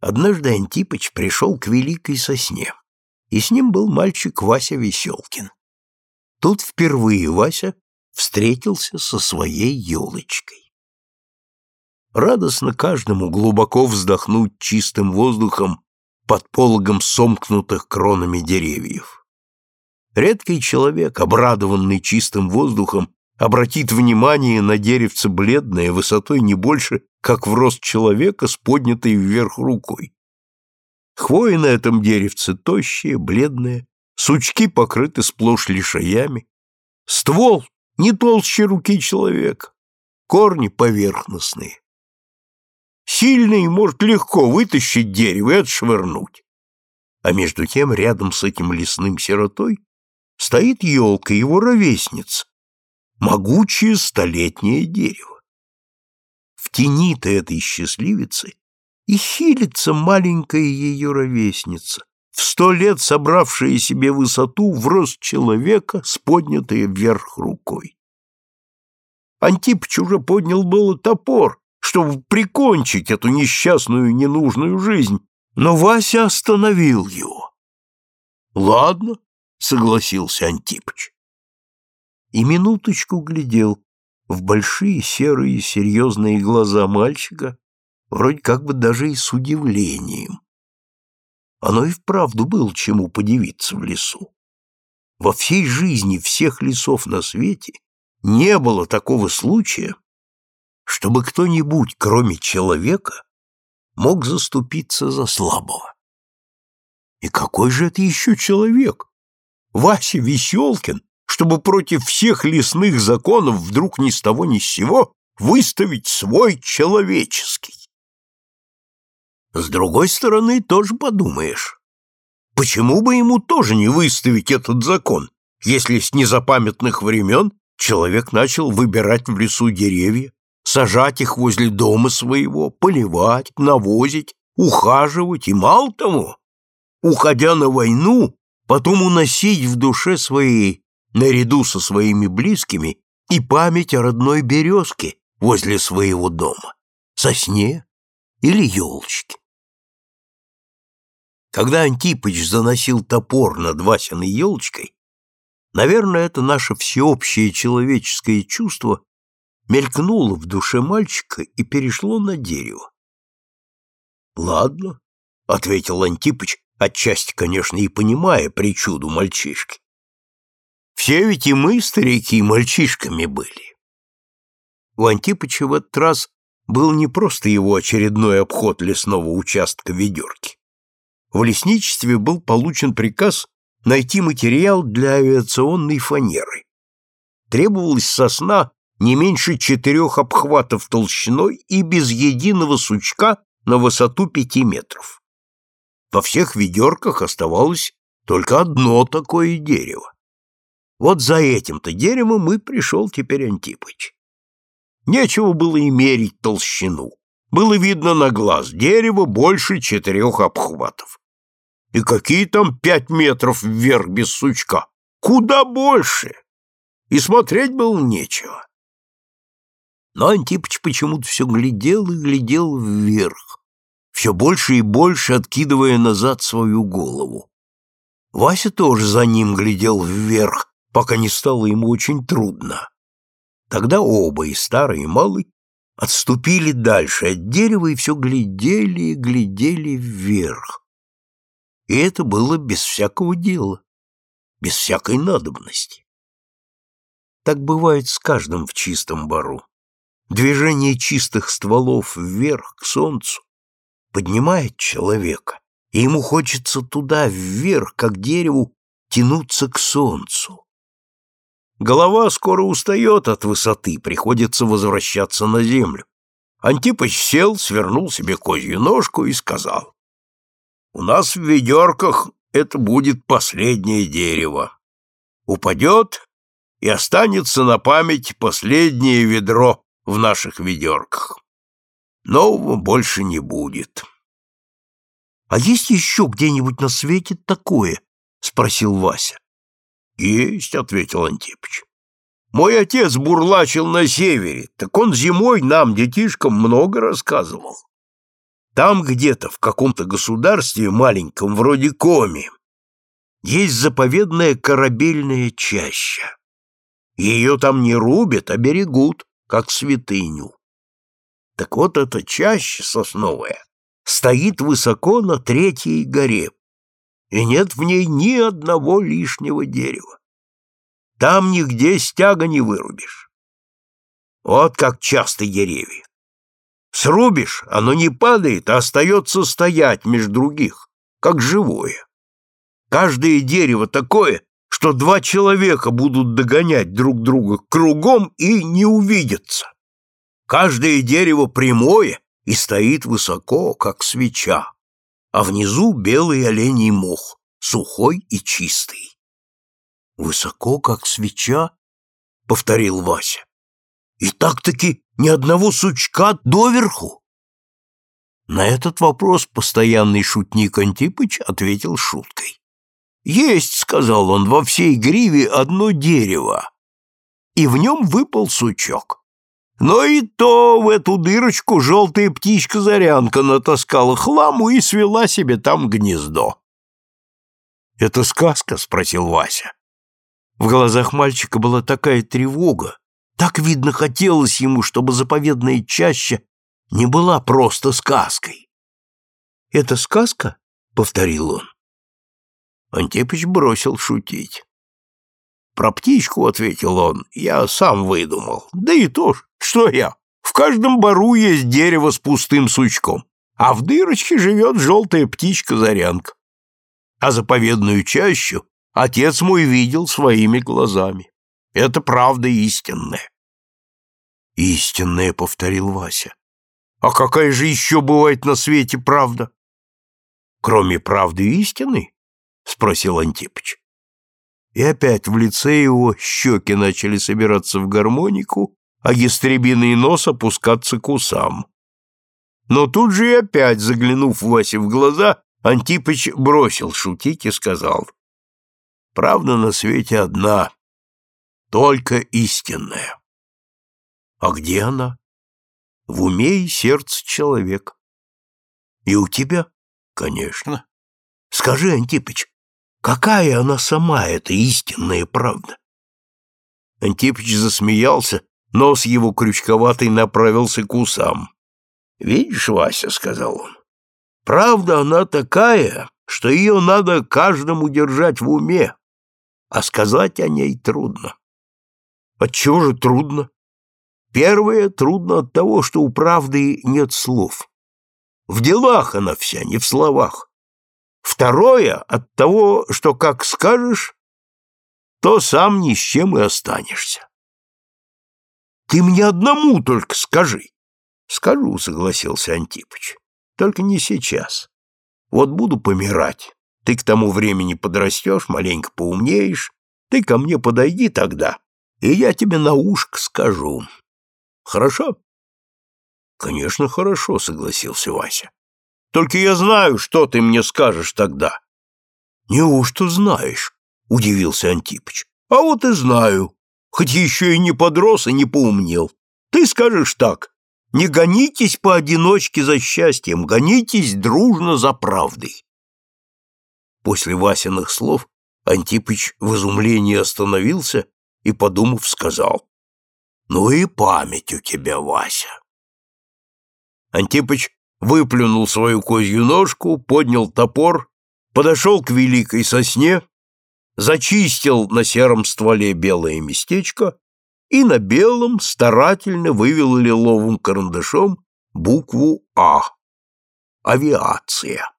Однажды Антипыч пришел к великой сосне, и с ним был мальчик Вася Веселкин. Тут впервые Вася встретился со своей елочкой. Радостно каждому глубоко вздохнуть чистым воздухом под пологом сомкнутых кронами деревьев. Редкий человек, обрадованный чистым воздухом, обратит внимание на деревце бледное, высотой не больше, как в рост человека с поднятой вверх рукой. Хвои на этом деревце тощие, бледные, сучки покрыты сплошь лишаями, ствол не толще руки человека, корни поверхностные. Сильный может легко вытащить дерево и отшвырнуть. А между тем рядом с этим лесным сиротой стоит елка, его ровесница, могучее столетнее дерево. В тени-то этой счастливицы и хилится маленькая ее ровесница, в сто лет собравшая себе высоту в рост человека с поднятой вверх рукой. Антипыч уже поднял было топор, чтобы прикончить эту несчастную ненужную жизнь, но Вася остановил его. «Ладно», — согласился Антипыч. И минуточку глядел в большие серые серьезные глаза мальчика, вроде как бы даже и с удивлением. Оно и вправду было чему подивиться в лесу. Во всей жизни всех лесов на свете не было такого случая, чтобы кто-нибудь, кроме человека, мог заступиться за слабого. И какой же это еще человек? Вася Веселкин, чтобы против всех лесных законов вдруг ни с того ни с сего выставить свой человеческий. С другой стороны, тоже подумаешь, почему бы ему тоже не выставить этот закон, если с незапамятных времен человек начал выбирать в лесу деревья, сажать их возле дома своего, поливать, навозить, ухаживать и, мало того, уходя на войну, потом уносить в душе своей, наряду со своими близкими, и память о родной березке возле своего дома, сосне или елочке. Когда Антипыч заносил топор над Васиной елочкой, наверное, это наше всеобщее человеческое чувство мелькнуло в душе мальчика и перешло на дерево. «Ладно», — ответил Антипыч, отчасти, конечно, и понимая причуду мальчишки. «Все ведь и мы, старики, мальчишками были». У Антипыча в этот раз был не просто его очередной обход лесного участка ведерки в лесничестве был получен приказ найти материал для авиационной фанеры. Требовалась сосна не меньше четырех обхватов толщиной и без единого сучка на высоту пяти метров. Во всех ведерках оставалось только одно такое дерево. Вот за этим-то деревом и пришел теперь Антипыч. Нечего было и мерить толщину. Было видно на глаз, дерево больше четырех обхватов. И какие там пять метров вверх без сучка? Куда больше? И смотреть было нечего. Но Антипыч почему-то все глядел и глядел вверх, все больше и больше откидывая назад свою голову. Вася тоже за ним глядел вверх, пока не стало ему очень трудно. Тогда оба, и старый, и малый, отступили дальше от дерева и все глядели и глядели вверх. И это было без всякого дела, без всякой надобности. Так бывает с каждым в чистом бару. Движение чистых стволов вверх, к солнцу, поднимает человека, и ему хочется туда, вверх, как дереву, тянуться к солнцу. Голова скоро устает от высоты, приходится возвращаться на землю. Антипыч сел, свернул себе козью ножку и сказал. У нас в ведерках это будет последнее дерево. Упадет, и останется на память последнее ведро в наших ведерках. Нового больше не будет. — А есть еще где-нибудь на свете такое? — спросил Вася. — Есть, — ответил Антипыч. Мой отец бурлачил на севере, так он зимой нам, детишкам, много рассказывал. Там где-то, в каком-то государстве маленьком, вроде Коми, есть заповедная корабельная чаща. Ее там не рубят, а берегут, как святыню. Так вот эта чаща сосновая стоит высоко на третьей горе, и нет в ней ни одного лишнего дерева. Там нигде стяга не вырубишь. Вот как часто деревья. Срубишь, оно не падает, а остается стоять между других, как живое. Каждое дерево такое, что два человека будут догонять друг друга кругом и не увидятся. Каждое дерево прямое и стоит высоко, как свеча, а внизу белый оленей мох, сухой и чистый. «Высоко, как свеча?» — повторил Вася. «И так-таки ни одного сучка доверху?» На этот вопрос постоянный шутник Антипыч ответил шуткой. «Есть, — сказал он, — во всей гриве одно дерево, и в нем выпал сучок. Но и то в эту дырочку желтая птичка-зарянка натаскала хламу и свела себе там гнездо. «Это сказка?» — спросил Вася. В глазах мальчика была такая тревога, так, видно, хотелось ему, чтобы заповедная чаща не была просто сказкой. «Это сказка?» — повторил он. Антипыч бросил шутить. «Про птичку», — ответил он, — «я сам выдумал. Да и то, что я. В каждом бару есть дерево с пустым сучком, а в дырочке живет желтая птичка-зарянка. А заповедную чащу отец мой видел своими глазами. Это правда истинная». «Истинная», — повторил Вася. «А какая же еще бывает на свете правда?» «Кроме правды истины?» — спросил Антипыч и опять в лице его щеки начали собираться в гармонику, а ястребиный нос опускаться к усам. Но тут же и опять, заглянув Васе в глаза, Антипыч бросил шутить и сказал, «Правда на свете одна, только истинная». «А где она?» «В уме и сердце человека». «И у тебя?» «Конечно». «Скажи, Антипыч, Какая она сама, эта истинная правда? Антипыч засмеялся, нос его крючковатый направился к усам. «Видишь, Вася», — сказал он, — «правда она такая, что ее надо каждому держать в уме, а сказать о ней трудно». «Отчего же трудно?» «Первое трудно от того, что у правды нет слов. В делах она вся, не в словах. Второе от того, что как скажешь, то сам ни с чем и останешься. Ты мне одному только скажи. Скажу, согласился Антипыч. Только не сейчас. Вот буду помирать. Ты к тому времени подрастешь, маленько поумнеешь. Ты ко мне подойди тогда, и я тебе на ушко скажу. Хорошо? Конечно, хорошо, согласился Вася. Только я знаю, что ты мне скажешь тогда. Неужто знаешь? Удивился Антипыч. А вот и знаю. Хоть еще и не подрос и не поумнел. Ты скажешь так. Не гонитесь поодиночке за счастьем, гонитесь дружно за правдой. После Васиных слов Антипыч в изумлении остановился и, подумав, сказал. «Ну и память у тебя, Вася!» Антипыч выплюнул свою козью ножку, поднял топор, подошел к великой сосне, зачистил на сером стволе белое местечко и на белом старательно вывел лиловым карандашом букву «А» — авиация.